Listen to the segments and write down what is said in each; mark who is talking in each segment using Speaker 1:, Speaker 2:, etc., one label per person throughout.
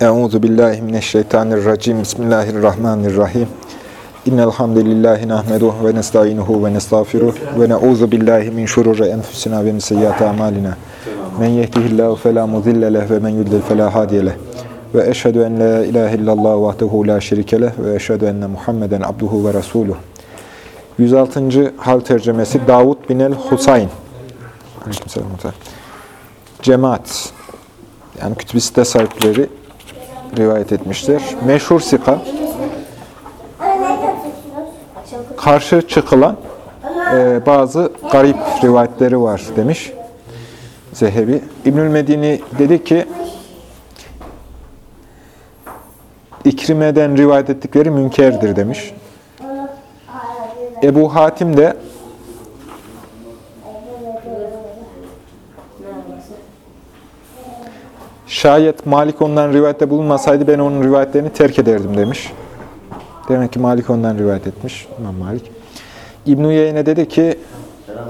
Speaker 1: Euzu billahi mineşşeytanirracim. Bismillahirrahmanirrahim. İnnel hamdelellahi nahmeduhu ve nestainuhu ve nestağfiruh ve na'uzu billahi min şururi enfusina ve min seyyiati amalina. Men yehdihillahu fela mudille leh ve men yudlil fela hadiye leh. Ve eşhedü en la ilahe illallah vahdehu la şerike leh ve eşhedü enne Muhammeden abduhu ve resuluh. 106. hal tercemesi Davud bin el-Husayn. Aleykümselam. Cemaat. Yani kütüb-i site sahipleri rivayet etmişler. Meşhur sika, karşı çıkılan e, bazı garip rivayetleri var demiş Zehebi. İbnül Medini dedi ki, İkrime'den rivayet ettikleri münkerdir demiş. Ebu Hatim de Şayet Malik ondan rivayette bulunmasaydı ben onun rivayetlerini terk ederdim demiş. Demek ki Malik ondan rivayet etmiş. İmam Malik. İbn-i Yeyne dedi ki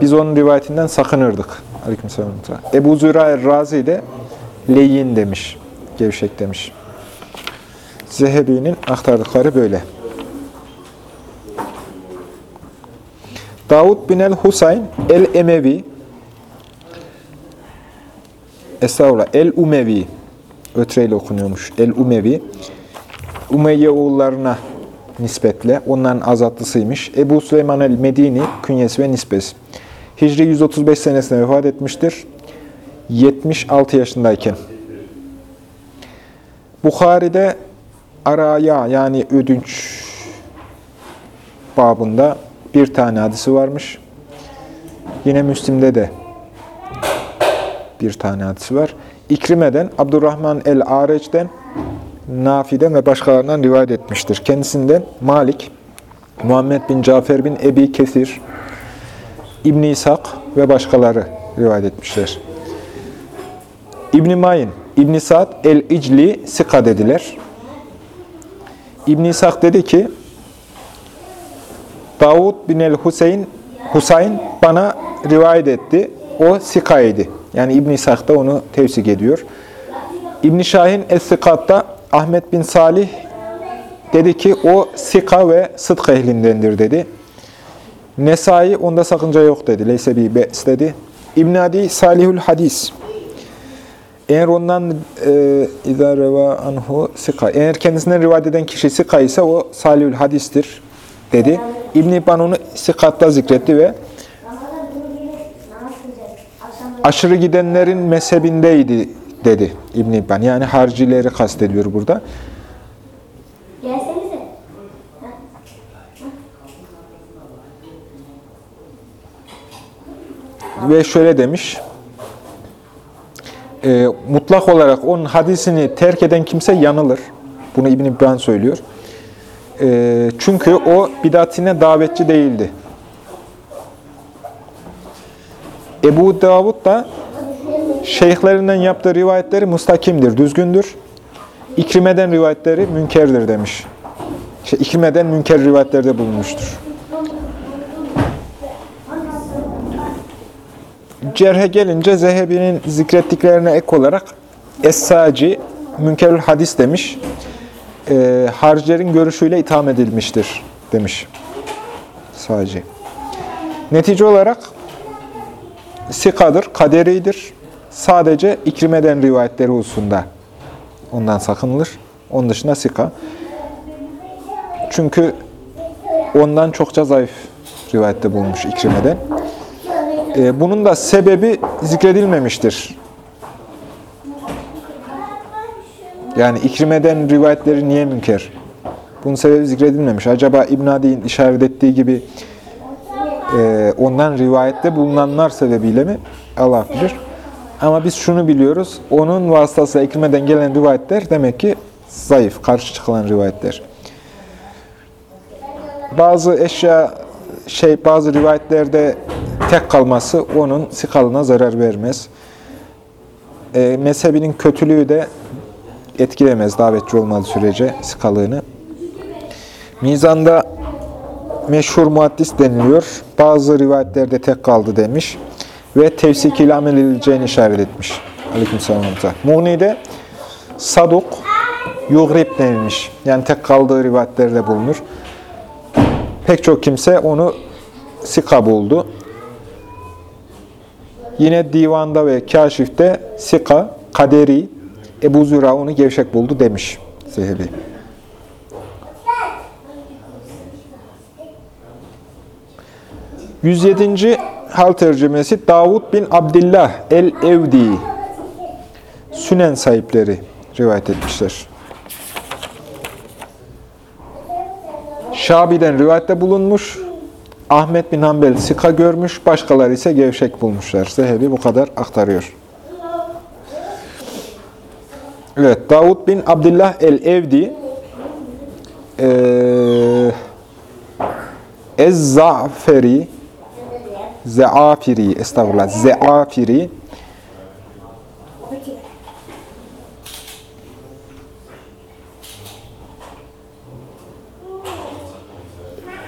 Speaker 1: biz onun rivayetinden sakınırdık. Aleykümselam. Ebu Züra Razi de leyin demiş. Gevşek demiş. Zehebi'nin aktardıkları böyle. Davud bin el-Husayn el-Emevi Estağfurullah. El-Umevi. Ötreyle okunuyormuş. El-Umevi. Umeyye oğullarına nispetle. Onların azatlısıymış. Ebu Süleyman el-Medini künyesi ve nispesi. Hicri 135 senesinde vefat etmiştir. 76 yaşındayken. Bukhari'de araya yani ödünç babında bir tane hadisi varmış. Yine Müslim'de de bir tane hadisi var. İkrime'den, Abdurrahman el-Areç'ten, Nafi'den ve başkalarından rivayet etmiştir. Kendisinden Malik, Muhammed bin Cafer bin Ebi Kesir, İbn İshak ve başkaları rivayet etmişler. İbn Mayin, İbn Sa'd el-İcli Sika dediler. İbn İshak dedi ki, Davud bin el-Huseyn Husayn bana rivayet etti. O Sika'ydı. Yani İbn-i da onu tevsik ediyor. İbn-i Şahin Es-Sikat'ta Ahmet bin Salih dedi ki o Sika ve Sıdk ehlindendir dedi. Nesai onda sakınca yok dedi. Leyse bir be's dedi. İbn Adi Salihül Hadis. Eğer ondan e, reva anhu sika. Eğer kendisinden rivayet eden kişi sika ise o Salihül Hadis'tir dedi. İbn İbban onu sikatta zikretti ve aşırı gidenlerin mezhebindeydi dedi İbn İbban. Yani harcileri kastediyor burada.
Speaker 2: Gelsenize.
Speaker 1: Ve şöyle demiş. E, mutlak olarak onun hadisini terk eden kimse yanılır. Bunu İbn İbban söylüyor. E, çünkü o bidatine davetçi değildi. Ebu Davud da şeyhlerinden yaptığı rivayetleri mustakimdir, düzgündür. İkrimeden rivayetleri münkerdir demiş. İşte İkrimeden münker rivayetlerde bulunmuştur. Cerhe gelince Zehebi'nin zikrettiklerine ek olarak Es-Saci münkerül hadis demiş. E, harcilerin görüşüyle itham edilmiştir demiş. Saci. Netice olarak sikadır, kaderidir. Sadece ikrimeden rivayetleri hususunda ondan sakınılır. Onun dışında sika. Çünkü ondan çokça zayıf rivayette bulunmuş ikrimeden. Ee, bunun da sebebi zikredilmemiştir. Yani ikrimeden rivayetleri niye münker? Bunun sebebi zikredilmemiş. Acaba İbn Adi'nin işaret ettiği gibi e, ondan rivayette bulunanlar sebebiyle mi? Allah bilir. Ama biz şunu biliyoruz. Onun vasıtasıyla ikrimeden gelen rivayetler demek ki zayıf, karşı çıkılan rivayetler. Bazı eşya, şey bazı rivayetlerde tek kalması onun sikalına zarar vermez. E, mezhebinin kötülüğü de etkilemez davetçi olmadığı sürece sikalığını. Mizanda meşhur muaddis deniliyor. Bazı rivayetlerde tek kaldı demiş. Ve tevsikil amel edileceğini işaret etmiş. Aleykümselam. Muğni'de Saduk, Yugrib denilmiş. Yani tek kaldığı rivayetlerde bulunur. Pek çok kimse onu sika buldu. Yine divanda ve kaşifte sika, kaderi, Ebu Züra onu gevşek buldu demiş Zehbi. 107. hal tercümesi Davud bin Abdullah el-Evdi Sünen sahipleri rivayet etmişler. Şabi'den rivayette bulunmuş. Ahmet bin Hanbel sika görmüş. Başkaları ise gevşek bulmuşlar. Zehebi bu kadar aktarıyor. Evet, Davud bin Abdullah el-Evdi ee, Ez-Za'feri Ze'afiri, estağfurullah, Ze'afiri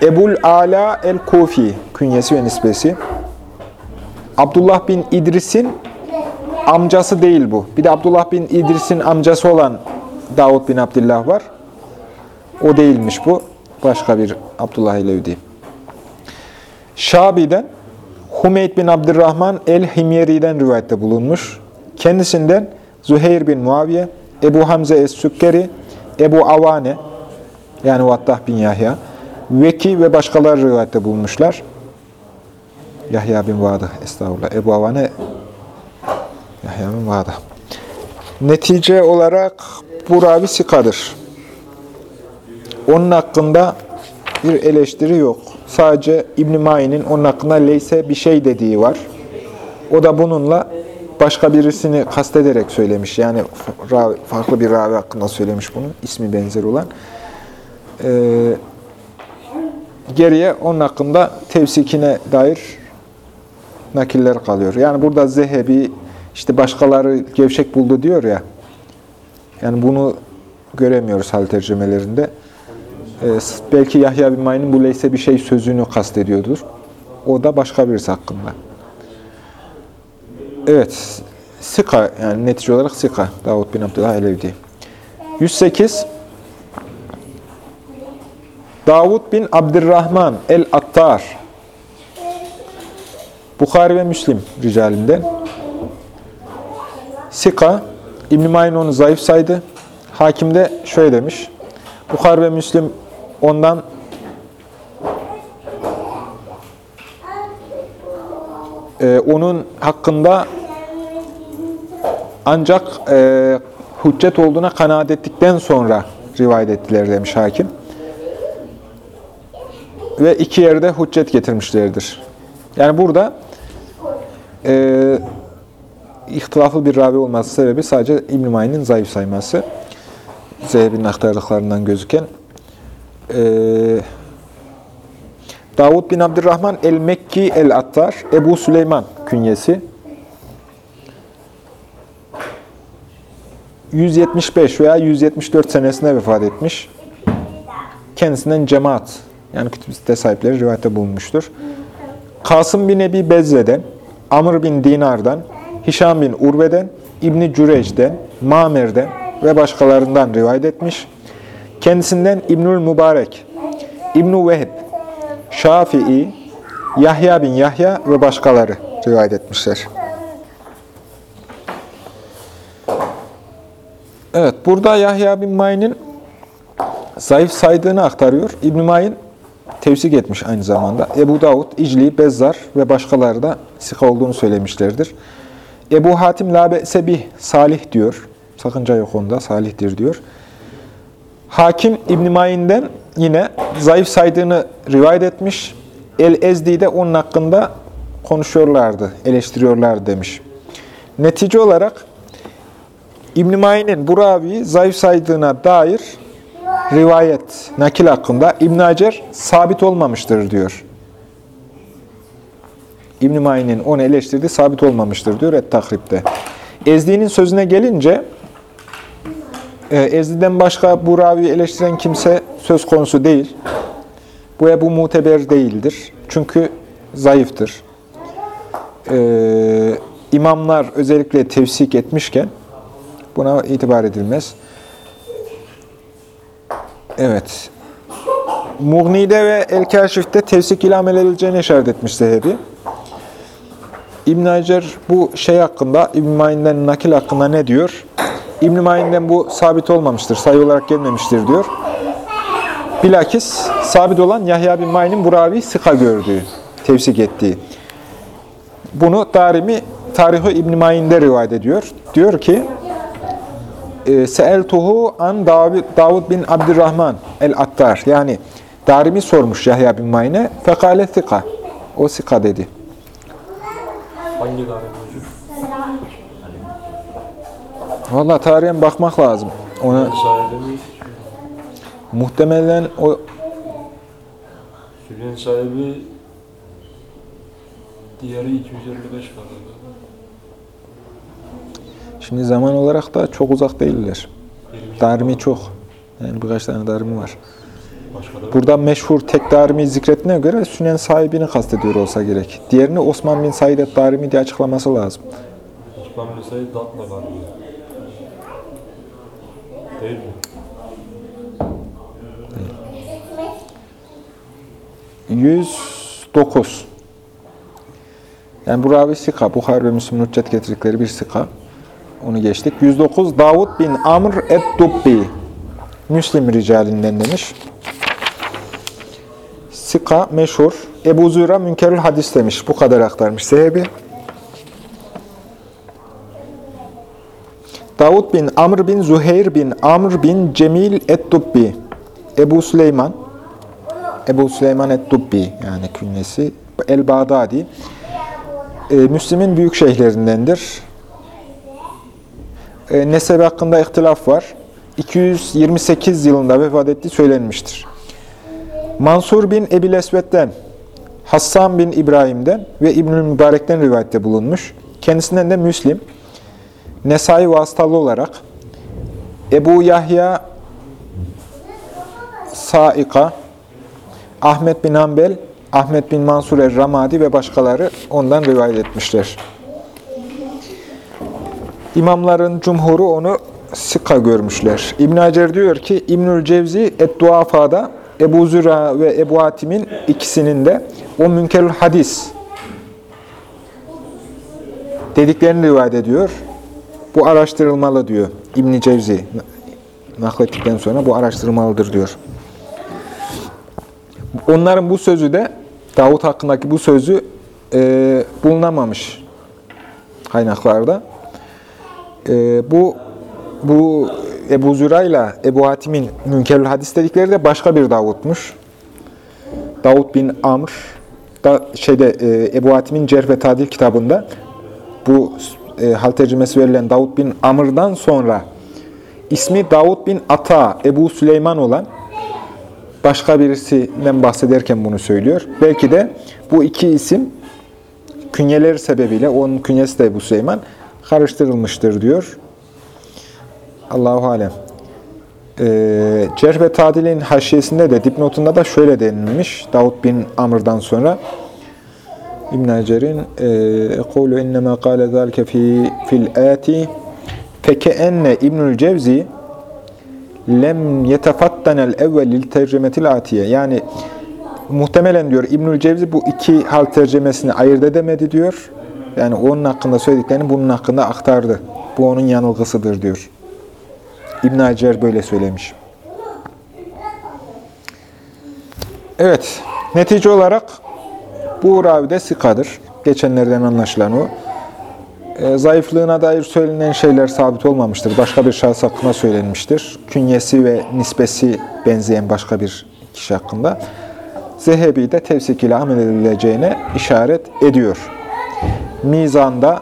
Speaker 1: Ebul Ala el-Kufi künyesi ve nispesi. Abdullah bin İdris'in amcası değil bu. Bir de Abdullah bin İdris'in amcası olan Davud bin Abdullah var. O değilmiş bu. Başka bir Abdullah ile Şabi'den Humeyd bin Abdurrahman el-Himyeri'den rivayette bulunmuş. Kendisinden Züheyr bin Muaviye, Ebu Hamze es-Sükkeri, Ebu Avane yani Vattah bin Yahya, Veki ve başkaları rivayette bulmuşlar. Yahya bin Vadı, estağfurullah. Ebu Avane, Yahya bin Vadı. Netice olarak bu ravi sikadır. Onun hakkında bir eleştiri yok. Sadece İbn-i Ma'in'in onun hakkında leyse bir şey dediği var. O da bununla başka birisini kastederek söylemiş. Yani farklı bir ravi hakkında söylemiş bunu. ismi benzer olan. Ee, geriye onun hakkında tevsikine dair nakiller kalıyor. Yani burada Zehebi işte başkaları gevşek buldu diyor ya. Yani bunu göremiyoruz hal tercümelerinde. Ee, belki Yahya bin Ma'in'in bu leyse bir şey sözünü kastediyordur. O da başka birisi hakkında. Evet. Sika yani netice olarak Sika. Davud bin Abdullah Elevdi. 108 Davud bin Abdurrahman el-Attar Bukhari ve Müslim ricalinden Sika İbn-i onu zayıf saydı. Hakim de şöyle demiş. Bukhari ve Müslim ondan e, onun hakkında ancak e, hüccet olduğuna kanaat ettikten sonra rivayet ettiler demiş hakim ve iki yerde hüccet getirmişlerdir. Yani burada e, ihtilaflı bir ravi olması sebebi sadece İbn-i zayıf sayması. Zeyb'in aktardıklarından gözüken. E, Davud bin Abdurrahman el-Mekki el-Attar, Ebu Süleyman künyesi. 175 veya 174 senesinde vefat etmiş. Kendisinden cemaat yani kütüb sahipleri rivayette bulunmuştur. Kasım bin Ebi Bezze'den, Amr bin Dinar'dan, Hişam bin Urve'den, İbni Cüreyc'den, Mamer'den ve başkalarından rivayet etmiş. Kendisinden İbnül Mübarek, İbnü Vehb, Şafii, Yahya bin Yahya ve başkaları rivayet etmişler. Evet, burada Yahya bin Mayn'in zayıf saydığını aktarıyor. İbn-i Mayn tevsik etmiş aynı zamanda. Ebu Davud, İcli, Bezzar ve başkaları da sika olduğunu söylemişlerdir. Ebu Hatim Labe Sebih Salih diyor. Sakınca yok onda, salihtir diyor. Hakim İbn-i Mayin'den yine zayıf saydığını rivayet etmiş. El-Ezdi de onun hakkında konuşuyorlardı, eleştiriyorlardı demiş. Netice olarak İbn-i Mayin'in bu raviyi zayıf saydığına dair rivayet, nakil hakkında İbn Hacer sabit olmamıştır diyor. İbn-i Mayin'in onu eleştirdiği sabit olmamıştır diyor Et-Takrib'de. Ezdi'nin sözüne gelince Ezdi'den başka bu raviyi eleştiren kimse söz konusu değil. Bu Ebu Muteber değildir. Çünkü zayıftır. Ee, imamlar özellikle tevsik etmişken buna itibar edilmez. Evet. Mughni'de ve El-Kaşif'te tevsik ile amel edileceğine işaret etmiş Zehebi. İbn Hacer bu şey hakkında, İbn Ma'in'den nakil hakkında ne diyor? İbn Ma'in'den bu sabit olmamıştır, sayı olarak gelmemiştir diyor. Bilakis sabit olan Yahya bin Ma'in'in bu ravi sıka gördüğü, tevsik ettiği. Bunu Darimi Tarihi İbn Ma'in'de rivayet ediyor. Diyor ki, e, Seeltuhu an Davud, bin Abdurrahman el-Attar. Yani Darimi sormuş Yahya bin Ma'in'e. Fekale sika. O sika dedi.
Speaker 2: Hangi daire
Speaker 1: Valla tarihen bakmak lazım. Ona muhtemelen o
Speaker 2: Süleyman sahibi diğeri 255 kaldı.
Speaker 1: şimdi zaman olarak da çok uzak değiller.
Speaker 2: 20
Speaker 1: Darimi çok. Yani birkaç tane darimi var. Burada meşhur tek darimi zikrettiğine göre Sünen sahibini kastediyor olsa gerek. Diğerini Osman bin Said et-Darimi diye açıklaması lazım.
Speaker 2: Osman bin Said Datla var. Değil mi?
Speaker 1: 109. Yani bu ravi sika. Bukhari ve Müslüm'ün hüccet getirdikleri bir sika. Onu geçtik. 109. Davud bin Amr et-Dubbi. Müslim ricalinden demiş. Sika meşhur. Ebu Züra münkerül hadis demiş. Bu kadar aktarmış. Sehebi. Davud bin Amr bin Zuheyr bin Amr bin Cemil et-Dubbi. Ebu Süleyman. Ebu Süleyman et-Dubbi yani künyesi. El-Bağdadi. E, Müslim'in büyük şeyhlerindendir. E, nesebi hakkında ihtilaf var. 228 yılında vefat ettiği söylenmiştir. Mansur bin Ebil Esved'den, Hassan bin İbrahim'den ve İbnül Mübarek'ten rivayette bulunmuş. Kendisinden de Müslim, Nesai vasıtalı olarak Ebu Yahya Saika, Ahmet bin Hanbel, Ahmet bin Mansur el-Ramadi ve başkaları ondan rivayet etmişler. İmamların cumhuru onu sıka görmüşler. İbn Hacer diyor ki İbnül Cevzi et-Duafa'da Ebu Züra ve Ebu Hatim'in ikisinin de o münkerül hadis dediklerini rivayet ediyor. Bu araştırılmalı diyor İbn Cevzi. Naklettikten sonra bu araştırılmalıdır diyor. Onların bu sözü de Davut hakkındaki bu sözü e, bulunamamış kaynaklarda. E, bu bu Ebu Züra ile Ebu Hatim'in münkerül hadis dedikleri de başka bir Davut'muş. Davut bin Amr da şeyde e, Ebu Hatim'in Cerh ve Tadil kitabında bu e, hal tercümesi verilen Davut bin Amr'dan sonra ismi Davut bin Ata, Ebu Süleyman olan başka birisinden bahsederken bunu söylüyor. Belki de bu iki isim künyeleri sebebiyle, onun künyesi de Ebu Süleyman, karıştırılmıştır diyor. Allahu Alem. Ee, Cerh ve Tadil'in haşiyesinde de, dipnotunda da şöyle denilmiş. Davud bin Amr'dan sonra İbn Hacer'in "Kulu innema qala zalike fi fil ati fekenne İbnül Cevzi lem yetefattanel evvel lil tercemetil atiye. Yani muhtemelen diyor İbnül Cevzi bu iki hal tercemesini ayırt edemedi diyor. Yani onun hakkında söylediklerini bunun hakkında aktardı. Bu onun yanılgısıdır diyor. İbn Hacer böyle söylemiş. Evet, netice olarak bu ravi de sikadır. Geçenlerden anlaşılan o. E, zayıflığına dair söylenen şeyler sabit olmamıştır. Başka bir şahıs hakkında söylenmiştir. Künyesi ve nispesi benzeyen başka bir kişi hakkında. Zehebi de tevsik ile amel edileceğine işaret ediyor. Mizanda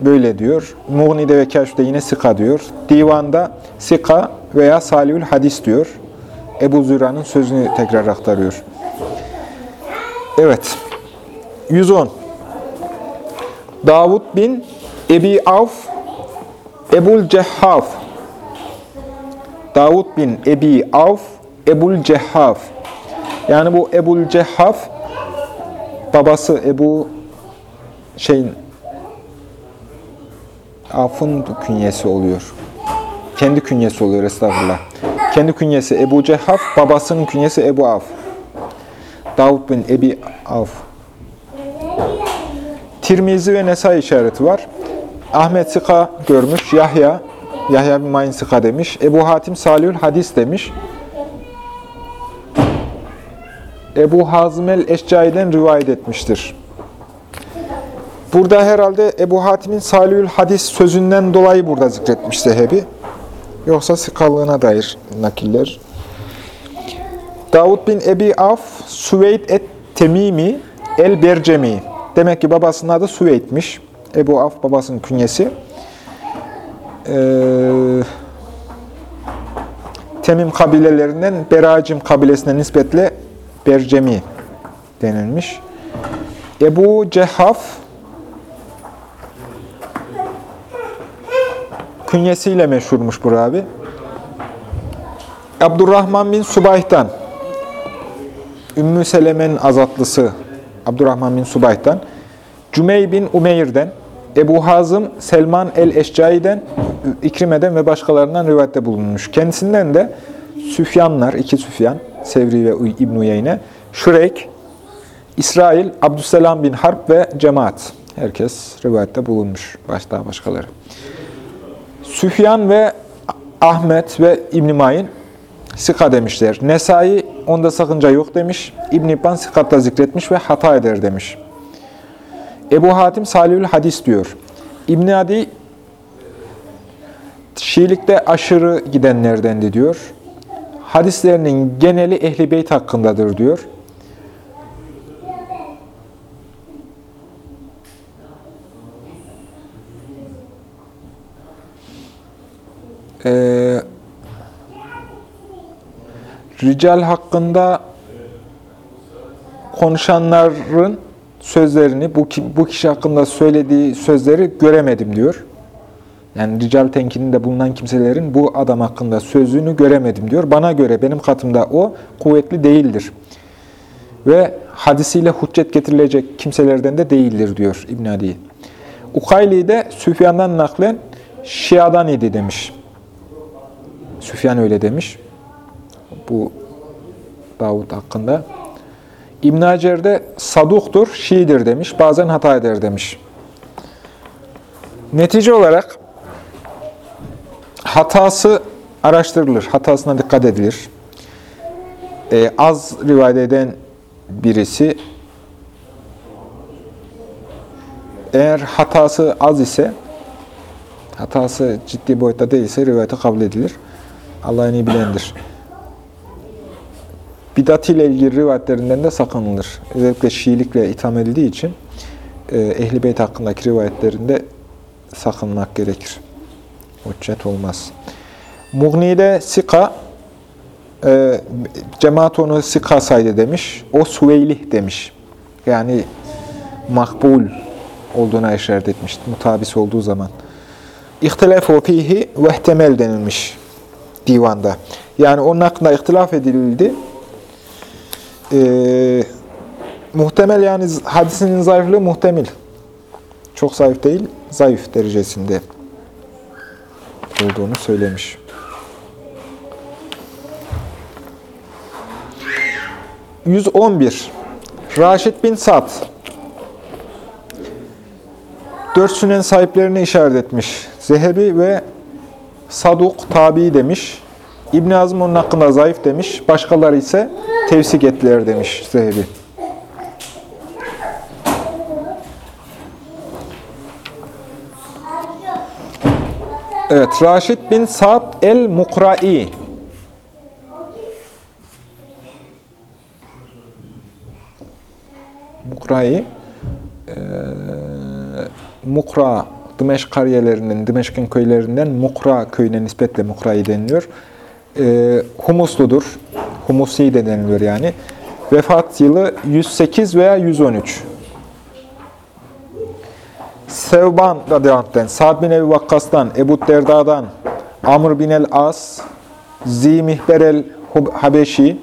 Speaker 1: böyle diyor. Muğni'de ve Keşf'te yine sika diyor. Divanda sika veya salihül hadis diyor. Ebu Züra'nın sözünü tekrar aktarıyor. Evet. 110. Davud bin Ebi Avf Ebul Cehhaf Davud bin Ebi Avf Ebul Cehhaf Yani bu Ebul Cehhaf babası Ebu şeyin Af'ın künyesi oluyor. Kendi künyesi oluyor estağfurullah. Kendi künyesi Ebu Cehaf, babasının künyesi Ebu Av. Davud bin Ebi Av. Tirmizi ve Nesai işareti var. Ahmet Sika görmüş, Yahya, Yahya bin Mayin Sika demiş. Ebu Hatim Salihül Hadis demiş. Ebu Hazım el-Eşcai'den rivayet etmiştir. Burada herhalde Ebu Hatim'in Salihül Hadis sözünden dolayı burada zikretmiş Zehebi. Yoksa sıkallığına dair nakiller. Davud bin Ebi Af, Süveyd et-Temimi el-Bercemi. Demek ki babasının adı Süveyd'miş. Ebu Af babasının künyesi. Ee, Temim kabilelerinden Beracim kabilesine nispetle Bercemi denilmiş. Ebu Cehaf künyesiyle meşhurmuş bu abi. Abdurrahman bin Subayh'tan Ümmü Seleme'nin azatlısı Abdurrahman bin Subayh'tan Cümey bin Umeyr'den Ebu Hazım Selman el-Eşcai'den İkrime'den ve başkalarından rivayette bulunmuş. Kendisinden de Süfyanlar, iki Süfyan, Sevri ve İbn Uyeyne, Şureyk, İsrail, Abdüsselam bin Harp ve Cemaat. Herkes rivayette bulunmuş. Başta başkaları. Süfyan ve Ahmet ve İbn Mayin Sika demişler. Nesai onda sakınca yok demiş. İbn İbban Sikat'ta zikretmiş ve hata eder demiş. Ebu Hatim Salihül Hadis diyor. İbn Adi Şiilikte aşırı gidenlerdendi diyor. Hadislerinin geneli Ehli Beyt hakkındadır diyor. Ee, rical hakkında konuşanların sözlerini, bu, bu kişi hakkında söylediği sözleri göremedim diyor. Yani rical tenkidinde bulunan kimselerin bu adam hakkında sözünü göremedim diyor. Bana göre benim katımda o kuvvetli değildir. Ve hadisiyle hüccet getirilecek kimselerden de değildir diyor İbn Adi. Ukayli de Süfyan'dan naklen Şia'dan idi demiş. Süfyan öyle demiş. Bu Davud hakkında. İbn Hacer de saduktur, Şiidir demiş. Bazen hata eder demiş. Netice olarak hatası araştırılır. Hatasına dikkat edilir. Ee, az rivayet eden birisi eğer hatası az ise hatası ciddi boyutta değilse rivayete kabul edilir. Allah en iyi bilendir. Bidat ile ilgili rivayetlerinden de sakınılır. Özellikle Şiilikle itham edildiği için e, Ehl-i Beyt hakkındaki rivayetlerinde sakınmak gerekir. Hüccet olmaz. Mughni'de Sika, e, cemaat onu Sika saydı demiş. O Suveylih demiş. Yani makbul olduğuna işaret etmiş. Mutabis olduğu zaman. İhtilafu fihi vehtemel denilmiş divanda. Yani onun hakkında ihtilaf edildi. Ee, muhtemel yani hadisinin zayıflığı muhtemel. Çok zayıf değil, zayıf derecesinde olduğunu söylemiş. ...111. Raşid bin Sad. Dört sünen sahiplerini işaret etmiş. Zehebi ve Saduk tabi demiş. İbn Azm onun hakkında zayıf demiş. Başkaları ise tevsik ettiler demiş Zehebi. Evet, Raşid bin Sa'd el-Mukra'i. Mukra'i, e, Mukra, Dimeşk kariyelerinden, Dimeşk'in köylerinden Mukra köyüne nispetle Mukra'i deniliyor. E, humusludur, Humusi de deniliyor yani. Vefat yılı 108 veya 113. Sevban radıyallahu Sa'd bin Ebi Vakkas'tan, Ebu Derda'dan, Amr bin el-As, Zimihber el-Habeşi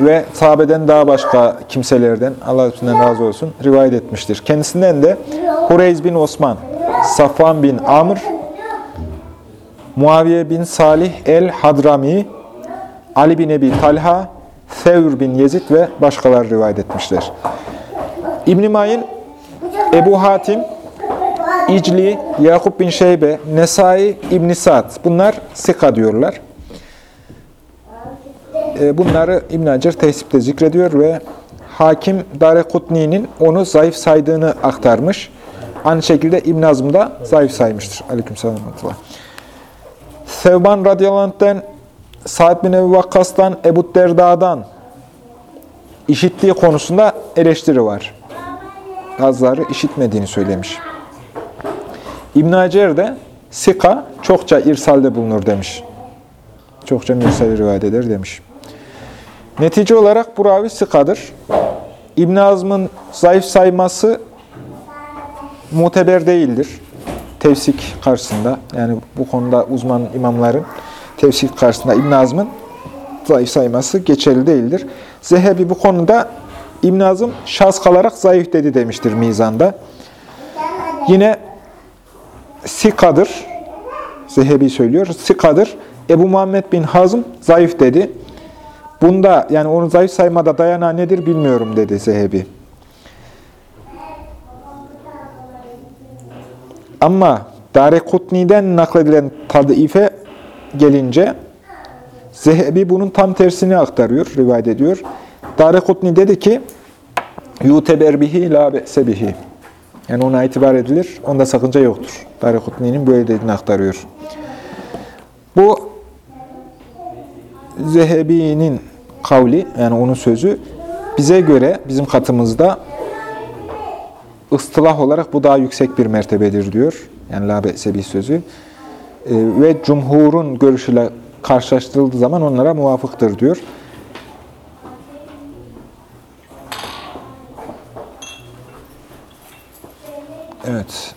Speaker 1: ve sahabeden daha başka kimselerden, Allah üstünden razı olsun, rivayet etmiştir. Kendisinden de Hureyz bin Osman, Safvan bin Amr, Muaviye bin Salih el-Hadrami, Ali bin Ebi Talha, Sevr bin Yezid ve başkaları rivayet etmişler. İbn-i Mayin, Ebu Hatim, İcli, Yakup bin Şeybe, Nesai, İbn Sa'd. Bunlar sika diyorlar. E, Bunları İbn Hacer tehsipte zikrediyor ve Hakim Darekutni'nin onu zayıf saydığını aktarmış. Aynı şekilde İbn Azm da zayıf saymıştır. Aleykümselam. Sevban radıyallahu anh'ten, Sa'd bin Ebu Vakkas'tan, Ebu Derda'dan işittiği konusunda eleştiri var. Bazıları işitmediğini söylemiş. İbn Hacer de Sika çokça irsalde bulunur demiş. Çokça mürsel rivayet eder demiş. Netice olarak bu ravi Sika'dır. İbn Azm'ın zayıf sayması muteber değildir. Tevsik karşısında, yani bu konuda uzman imamların tevsik karşısında İbn Azm'ın zayıf sayması geçerli değildir. Zehebi bu konuda İbn Azm şahs kalarak zayıf dedi demiştir mizanda. Yine Sika'dır. Zehebi söylüyor. Sika'dır. Ebu Muhammed bin Hazm zayıf dedi. Bunda yani onu zayıf saymada dayanağı nedir bilmiyorum dedi Zehebi. Ama Darekutni'den nakledilen tadife gelince Zehebi bunun tam tersini aktarıyor, rivayet ediyor. Darekutni dedi ki yuteber bihi la be'se bihi. Yani ona itibar edilir, onda sakınca yoktur. Darekutni'nin böyle dediğini aktarıyor. Bu Zehebi'nin kavli, yani onun sözü bize göre, bizim katımızda ıstılah olarak bu daha yüksek bir mertebedir diyor. Yani la be'se bir sözü. Ee, ve cumhurun görüşüyle karşılaştırıldığı zaman onlara muvafıktır diyor. Evet.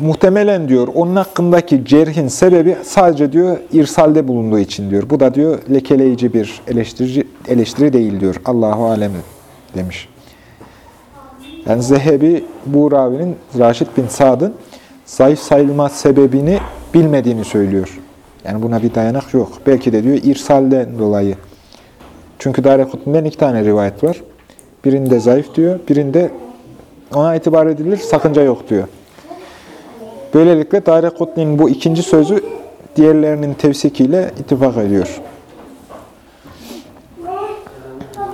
Speaker 1: Muhtemelen diyor onun hakkındaki cerhin sebebi sadece diyor irsalde bulunduğu için diyor. Bu da diyor lekeleyici bir eleştiri, eleştiri değil diyor. Allahu alem demiş. Yani Zehebi bu ravinin Raşid bin Sad'ın zayıf sayılma sebebini bilmediğini söylüyor. Yani buna bir dayanak yok. Belki de diyor irsalden dolayı. Çünkü Darekutni'den iki tane rivayet var. Birinde zayıf diyor, birinde ona itibar edilir, sakınca yok diyor. Böylelikle Darekutni'nin bu ikinci sözü diğerlerinin tevsikiyle ittifak ediyor.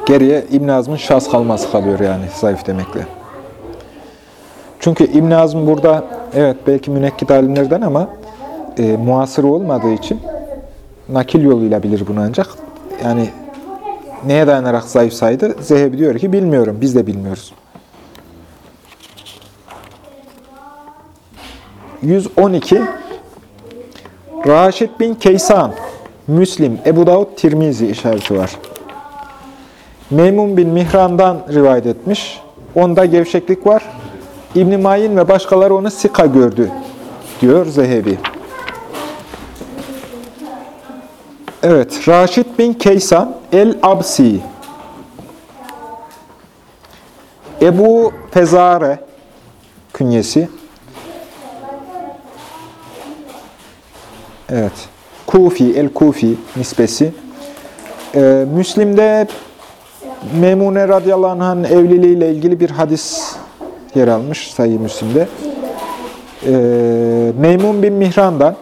Speaker 1: Geriye İbn Azm'ın şahs kalması kalıyor yani zayıf demekle. Çünkü İbn Azm burada evet belki münekkit alimlerden ama e, muasır olmadığı için nakil yoluyla bilir bunu ancak. Yani neye dayanarak zayıf saydı? Zehebi diyor ki bilmiyorum, biz de bilmiyoruz. 112 Raşid bin Keysan Müslim, Ebu Davud, Tirmizi işareti var. Meymun bin Mihran'dan rivayet etmiş. Onda gevşeklik var. İbn-i Mayin ve başkaları onu sika gördü, diyor Zehebi. Evet, Raşid bin Keysan el-Absi. Ebu Fezare künyesi. Evet. Kufi, el-Kufi nispesi. Ee, Müslim'de Memune radıyallahu anh'ın evliliğiyle ilgili bir hadis yer almış Sayı Müslim'de. Ee, Meymun bin Mihran'dan,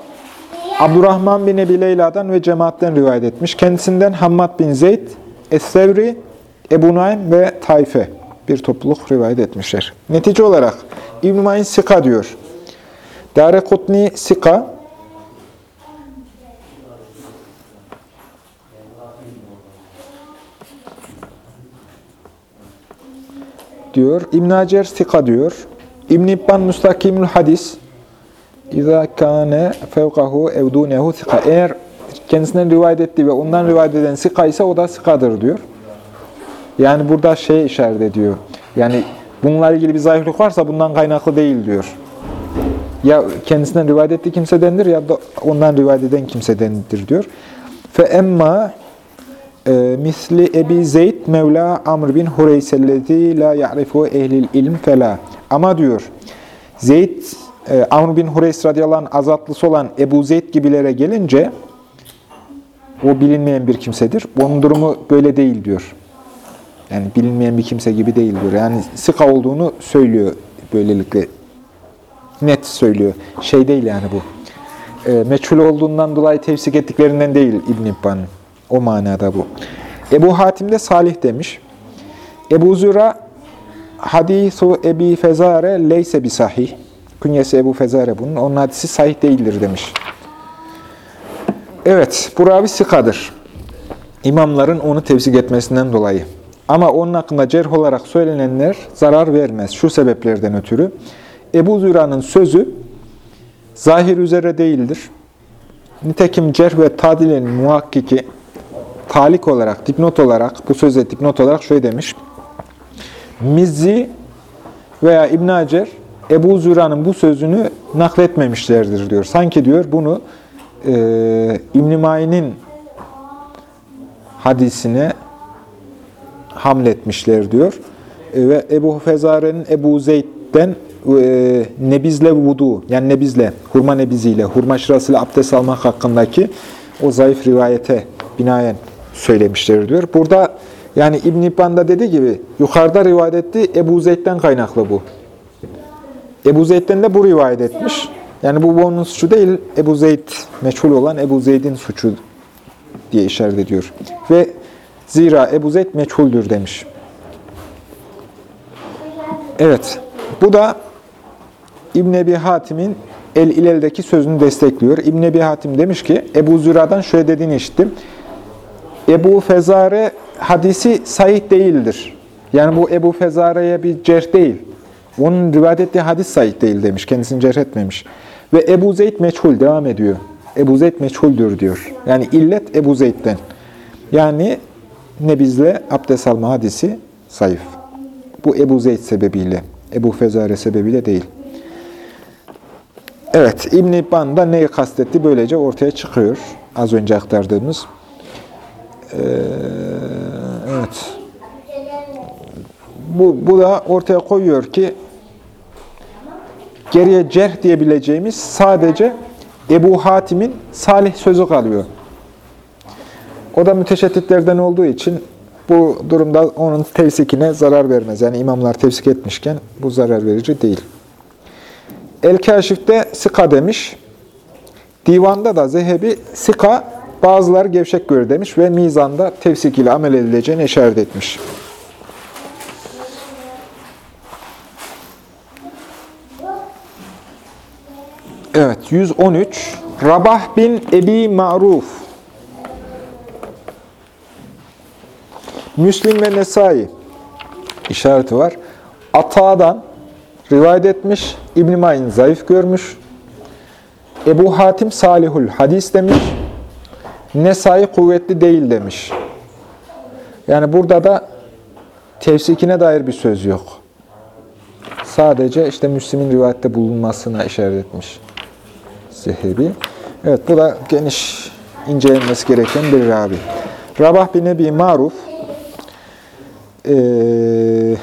Speaker 1: Abdurrahman bin Ebi Leyla'dan ve cemaatten rivayet etmiş. Kendisinden Hammad bin Zeyd, Es-Sevri, Ebu Naim ve Tayfe bir topluluk rivayet etmişler. Netice olarak İbn-i Sika diyor. Darekutni Sika, diyor. İbn Hacer Sika diyor. İbn İbban Müstakimül Hadis İza kâne fevkahu evdûnehu sika. Eğer kendisinden rivayet etti ve ondan rivayet eden sika ise o da sikadır diyor. Yani burada şey işaret ediyor. Yani bununla ilgili bir zayıflık varsa bundan kaynaklı değil diyor. Ya kendisinden rivayet ettiği kimsedendir ya da ondan rivayet eden kimsedendir diyor. Fe emma e, misli Ebi Zeyd Mevla Amr bin Hureysellezi la ya'rifu ehlil ilm fela. Ama diyor Zeyd e, Amr bin Hureys radıyallahu anh azatlısı olan Ebu Zeyd gibilere gelince o bilinmeyen bir kimsedir. Onun durumu böyle değil diyor. Yani bilinmeyen bir kimse gibi değil diyor. Yani sıka olduğunu söylüyor böylelikle. Net söylüyor. Şey değil yani bu. E, meçhul olduğundan dolayı tevsik ettiklerinden değil İbn İbban'ın. O manada bu. Ebu Hatim de Salih demiş. Ebu Züra hadisu Ebi Fezare leyse bi sahih. Künyesi Ebu Fezare bunun. Onun hadisi sahih değildir demiş. Evet, bu ravi sıkadır. İmamların onu tevsik etmesinden dolayı. Ama onun hakkında cerh olarak söylenenler zarar vermez. Şu sebeplerden ötürü. Ebu Züra'nın sözü zahir üzere değildir. Nitekim cerh ve tadilenin muhakkiki talik olarak, dipnot olarak, bu söze dipnot olarak şöyle demiş. Mizzi veya İbn Hacer Ebu Züra'nın bu sözünü nakletmemişlerdir diyor. Sanki diyor bunu e, İbn-i Mayn'in hadisine hamletmişler diyor. E, ve Ebu Fezare'nin Ebu Zeyd'den e, nebizle vudu, yani nebizle, hurma nebiziyle, hurma şırasıyla abdest almak hakkındaki o zayıf rivayete binaen söylemişler diyor. Burada yani İbn İbban da dediği gibi yukarıda rivayet etti Ebu Zeyd'den kaynaklı bu. Ebu Zeyd'den de bu rivayet etmiş. Yani bu onun suçu değil, Ebu Zeyd meçhul olan Ebu Zeyd'in suçu diye işaret ediyor. Ve zira Ebu Zeyd meçhuldür demiş. Evet, bu da İbn Ebi Hatim'in El İlel'deki sözünü destekliyor. İbn Ebi Hatim demiş ki, Ebu Züra'dan şöyle dediğini işittim. Ebu Fezare hadisi sahih değildir. Yani bu Ebu Fezare'ye bir cerh değil. Onun rivayet ettiği hadis sahih değil demiş. Kendisini cerh etmemiş. Ve Ebu Zeyd meçhul devam ediyor. Ebu Zeyd meçhuldür diyor. Yani illet Ebu Zeyd'den. Yani nebizle abdest alma hadisi zayıf. Bu Ebu Zeyd sebebiyle, Ebu Fezare sebebiyle değil. Evet, İbn-i İbban da neyi kastetti böylece ortaya çıkıyor. Az önce aktardığımız. Ee, evet. Bu, bu da ortaya koyuyor ki geriye cerh diyebileceğimiz sadece Ebu Hatim'in salih sözü kalıyor. O da müteşedditlerden olduğu için bu durumda onun tevsikine zarar vermez. Yani imamlar tevsik etmişken bu zarar verici değil. El-Kaşif'te Sika demiş. Divanda da Zehebi Sika bazıları gevşek görür demiş ve mizanda tevsik ile amel edileceğine işaret etmiş. Evet, 113. Rabah bin Ebi Ma'ruf. Müslim ve Nesai işareti var. Ata'dan rivayet etmiş, İbn-i zayıf görmüş. Ebu Hatim salihul hadis demiş. Nesai kuvvetli değil demiş. Yani burada da tefsikine dair bir söz yok. Sadece işte Müslim'in rivayette bulunmasına işaret etmiş. Zehebi. Evet bu da geniş incelenmesi gereken bir rabi. Rabah bin Ebi Maruf ee,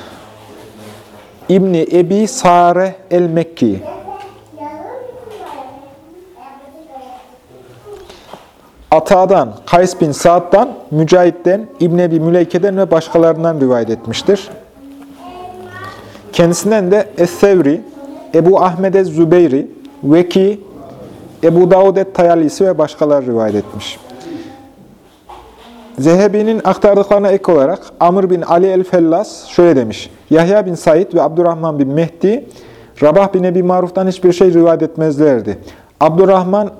Speaker 1: İbni Ebi Sare el-Mekki Ata'dan, Kays bin Sa'd'dan, Mücahit'ten, İbn Ebi Müleyke'den ve başkalarından rivayet etmiştir. Kendisinden de Es-Sevri, Ebu Ahmed Ez-Zübeyri, Veki, Ebu Davud et-Tayalisi ve başkaları rivayet etmiş. Zehebi'nin aktardıklarına ek olarak Amr bin Ali el-Fellas şöyle demiş. Yahya bin Said ve Abdurrahman bin Mehdi, Rabah bin Ebi Maruf'tan hiçbir şey rivayet etmezlerdi. Abdurrahman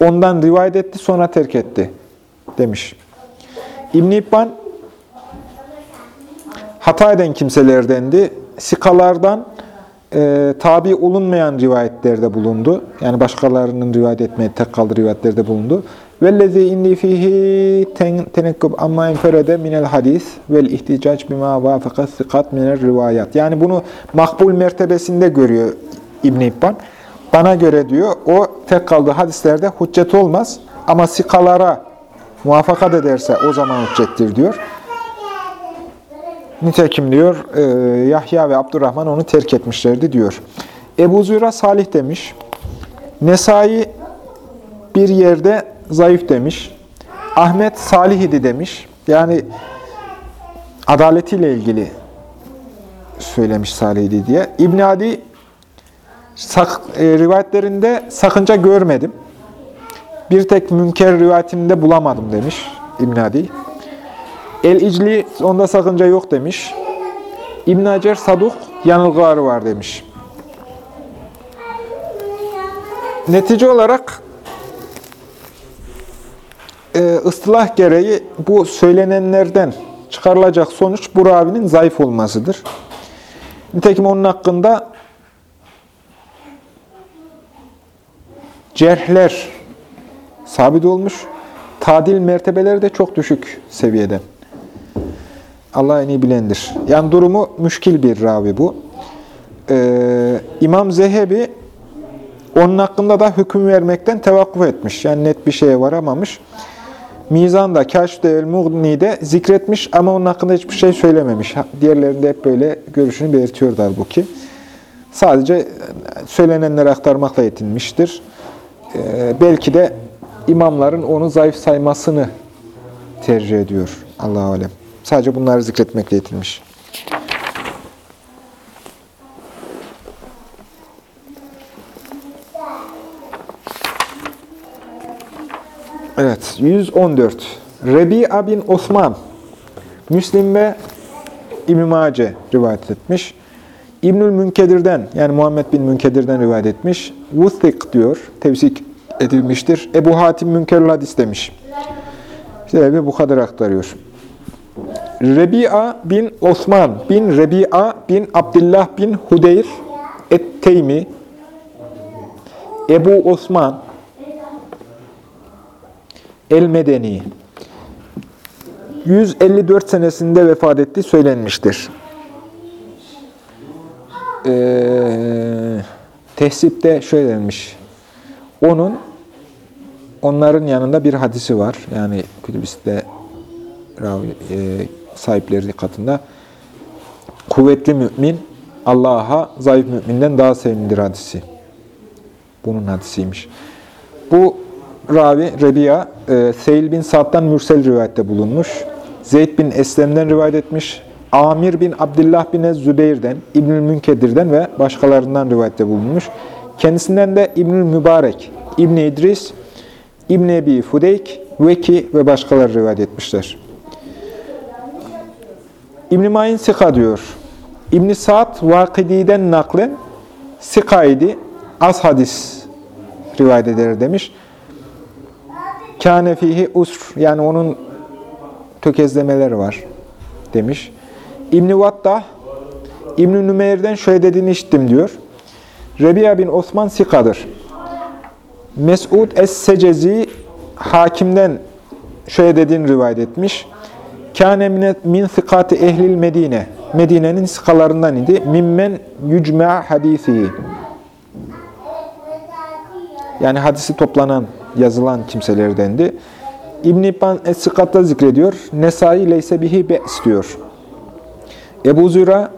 Speaker 1: ondan rivayet etti sonra terk etti demiş. İbn İbban hata eden kimselerdendi. Sikalardan e, tabi olunmayan rivayetlerde bulundu. Yani başkalarının rivayet etmeye tek kaldı rivayetlerde bulundu. Vellezî inni fîhî tenekkub amma enferede minel hadis vel ihticac bima vâfıka sikat minel rivayat. Yani bunu makbul mertebesinde görüyor İbn-i İbban. Bana göre diyor, o tek kaldığı hadislerde hüccet olmaz ama sikalara muvaffakat ederse o zaman hüccettir diyor. Nitekim diyor, e, Yahya ve Abdurrahman onu terk etmişlerdi diyor. Ebu Züra salih demiş. Nesai bir yerde zayıf demiş. Ahmet salih idi demiş. Yani adaletiyle ilgili söylemiş salih idi diye. İbn Adi sak, e, rivayetlerinde sakınca görmedim. Bir tek münker rivayetinde bulamadım demiş İbn Adi. El-İcli onda sakınca yok demiş. İbn Hacer Saduk yanılgıları var demiş. Netice olarak e, ıstılah gereği bu söylenenlerden çıkarılacak sonuç bu ravinin zayıf olmasıdır. Nitekim onun hakkında cerhler sabit olmuş. Tadil mertebeleri de çok düşük seviyede. Allah en iyi bilendir. Yani durumu müşkil bir ravi bu. Ee, İmam Zehebi onun hakkında da hüküm vermekten tevakkuf etmiş. Yani net bir şeye varamamış. Mizan'da, Kaşf'te, El-Mughni'de zikretmiş ama onun hakkında hiçbir şey söylememiş. Diğerlerinde hep böyle görüşünü belirtiyordu halbuki. Sadece söylenenleri aktarmakla yetinmiştir. Ee, belki de imamların onu zayıf saymasını tercih ediyor. Allah alem. Sadece bunları zikretmekle yetinmiş. Evet, 114. Rebi'a bin Osman, Müslim ve İbn-i rivayet etmiş. İbnül Münkedir'den, yani Muhammed bin Münkedir'den rivayet etmiş. Vustik diyor, tevsik edilmiştir. Ebu Hatim Münkerül Hadis demiş. İşte bu kadar aktarıyor. Rebi'a bin Osman bin Rebi'a bin Abdullah bin Hudeyr Et-Teymi Ebu Osman El-Medeni 154 senesinde vefat ettiği söylenmiştir. Ee, tehsipte şöyle denmiş. Onun onların yanında bir hadisi var. Yani kütübiste ravi, e, sahipleri katında kuvvetli mümin Allah'a zayıf müminden daha sevimlidir hadisi. Bunun hadisiymiş. Bu ravi Rebiya, e, Seyil bin Sa'd'dan mürsel rivayette bulunmuş. Zeyd bin Eslem'den rivayet etmiş. Amir bin Abdullah bin Zübeyir'den, İbnül Münkedir'den ve başkalarından rivayette bulunmuş. Kendisinden de İbnül Mübarek, İbn İdris, İbn Ebi Fudeyk, Veki ve başkaları rivayet etmişler. İbn-i Mayin Sika diyor. İbn-i Sa'd Vakidi'den naklen Sika'ydi, az hadis rivayet eder demiş. Kâne fihi usr, yani onun tökezlemeleri var demiş. İbn-i Vattah, İbn-i Nümeyr'den şöyle dediğini işittim diyor. Rebiya bin Osman Sika'dır. Mes'ud Es-Secezi hakimden şöyle dediğini rivayet etmiş. Kâne min sikati ehlil Medine. Medine'nin sikalarından idi. Mimmen yücme'a hadisi. Yani hadisi toplanan, yazılan kimselerdendi. İbn-i İbban Es-Sikat'ta zikrediyor. Nesai leyse bihi be's diyor. Ebu Züra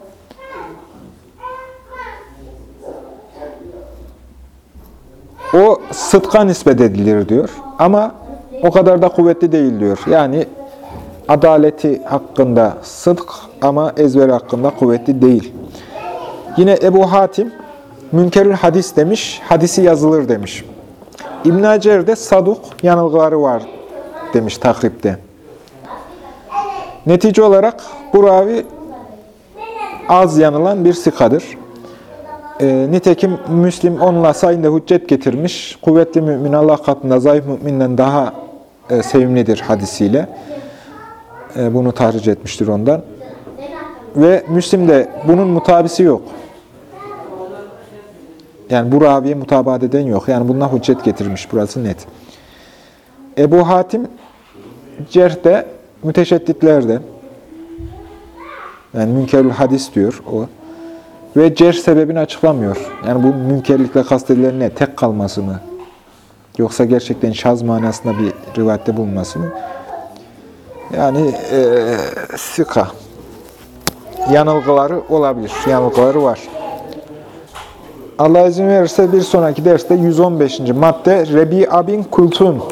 Speaker 1: o sıdka nispet edilir diyor. Ama o kadar da kuvvetli değil diyor. Yani adaleti hakkında sıdk ama ezberi hakkında kuvvetli değil. Yine Ebu Hatim münkerül hadis demiş, hadisi yazılır demiş. İbn Hacer de saduk yanılgıları var demiş takripte. Netice olarak bu ravi az yanılan bir sikadır. E, nitekim Müslim onunla sayında hüccet getirmiş. Kuvvetli mümin Allah katında zayıf müminden daha e, sevimlidir hadisiyle. E, bunu tahric etmiştir ondan. Ve Müslim'de bunun mutabisi yok. Yani bu raviye mutabat eden yok. Yani bununla hüccet getirmiş. Burası net. Ebu Hatim cerhde müteşedditlerden yani münkerül hadis diyor o. Ve cerh sebebini açıklamıyor. Yani bu münkerlikle kastedilen ne? Tek kalması mı? Yoksa gerçekten şaz manasında bir rivayette bulunması mı? Yani e, sika. Yanılgıları olabilir. Yanılgıları var. Allah izin verirse bir sonraki derste 115. madde Rebi'a bin Kultun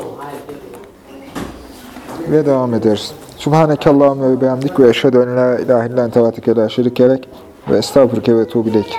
Speaker 1: ve devam ederiz. Subhaneke Allahümme ve bihamdik ve eşhedü en la ilahe illan tevatike la şerikelek ve estağfurke ve tuğbilek.